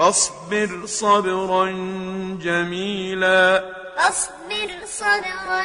فاصبر صبرا جميلا. فاصبر صبرا